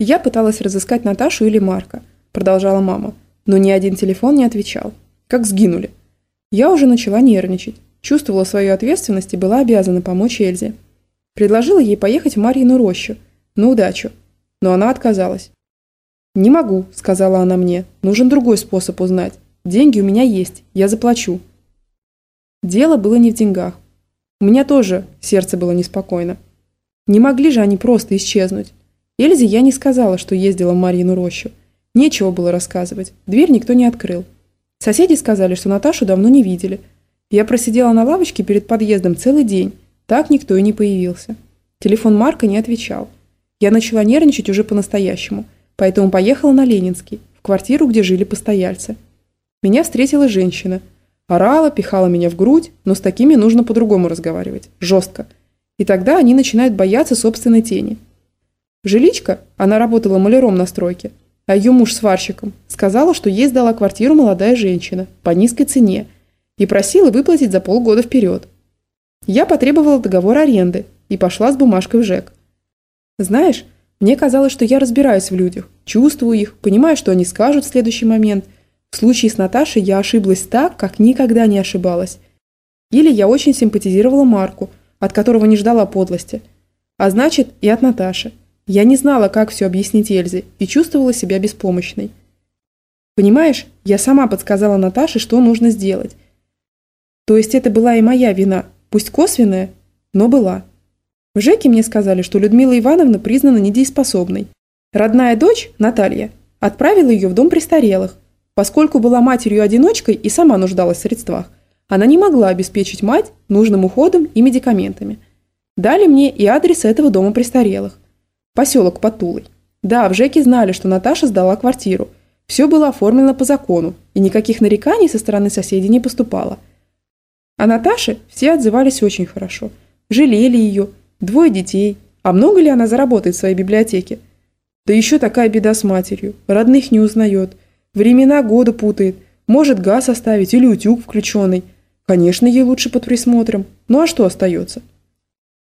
Я пыталась разыскать Наташу или Марка, продолжала мама, но ни один телефон не отвечал. Как сгинули. Я уже начала нервничать, чувствовала свою ответственность и была обязана помочь Эльзе. Предложила ей поехать в Марьину рощу, на удачу, но она отказалась. «Не могу», – сказала она мне, – «нужен другой способ узнать. Деньги у меня есть, я заплачу». Дело было не в деньгах. У меня тоже сердце было неспокойно. Не могли же они просто исчезнуть. Эльзе я не сказала, что ездила в Марьину рощу. Нечего было рассказывать, дверь никто не открыл. Соседи сказали, что Наташу давно не видели. Я просидела на лавочке перед подъездом целый день, так никто и не появился. Телефон Марка не отвечал. Я начала нервничать уже по-настоящему, поэтому поехала на Ленинский, в квартиру, где жили постояльцы. Меня встретила женщина. Орала, пихала меня в грудь, но с такими нужно по-другому разговаривать, жестко. И тогда они начинают бояться собственной тени – Жиличка, она работала маляром на стройке, а ее муж сварщиком, сказала, что ей сдала квартиру молодая женщина по низкой цене и просила выплатить за полгода вперед. Я потребовала договор аренды и пошла с бумажкой в ЖЭК. Знаешь, мне казалось, что я разбираюсь в людях, чувствую их, понимаю, что они скажут в следующий момент. В случае с Наташей я ошиблась так, как никогда не ошибалась. Или я очень симпатизировала Марку, от которого не ждала подлости. А значит, и от Наташи. Я не знала, как все объяснить Эльзе, и чувствовала себя беспомощной. Понимаешь, я сама подсказала Наташе, что нужно сделать. То есть это была и моя вина, пусть косвенная, но была. В ЖЭКе мне сказали, что Людмила Ивановна признана недееспособной. Родная дочь, Наталья, отправила ее в дом престарелых. Поскольку была матерью-одиночкой и сама нуждалась в средствах, она не могла обеспечить мать нужным уходом и медикаментами. Дали мне и адрес этого дома престарелых. Поселок Патулой. Да, в ЖЭКе знали, что Наташа сдала квартиру. Все было оформлено по закону, и никаких нареканий со стороны соседей не поступало. А Наташе все отзывались очень хорошо. Жалели ее, двое детей. А много ли она заработает в своей библиотеке? Да еще такая беда с матерью. Родных не узнает. Времена года путает. Может газ оставить или утюг включенный. Конечно, ей лучше под присмотром. Ну а что остается?